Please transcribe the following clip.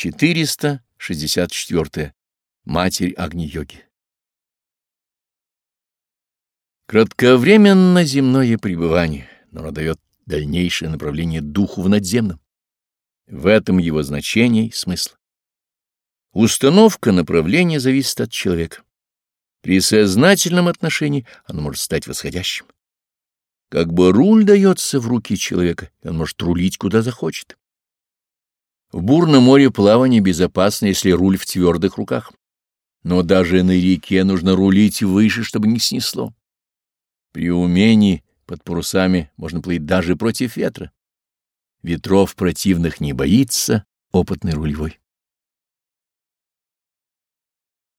464. Матерь Агни-йоги. Кратковременно земное пребывание, но оно дает дальнейшее направление духу в надземном. В этом его значение и смысл. Установка направления зависит от человека. При сознательном отношении оно может стать восходящим. Как бы руль дается в руки человека, он может рулить куда захочет. В бурном море плавание безопасно, если руль в твердых руках. Но даже на реке нужно рулить выше, чтобы не снесло. При умении под парусами можно плыть даже против ветра. Ветров противных не боится опытный рулевой.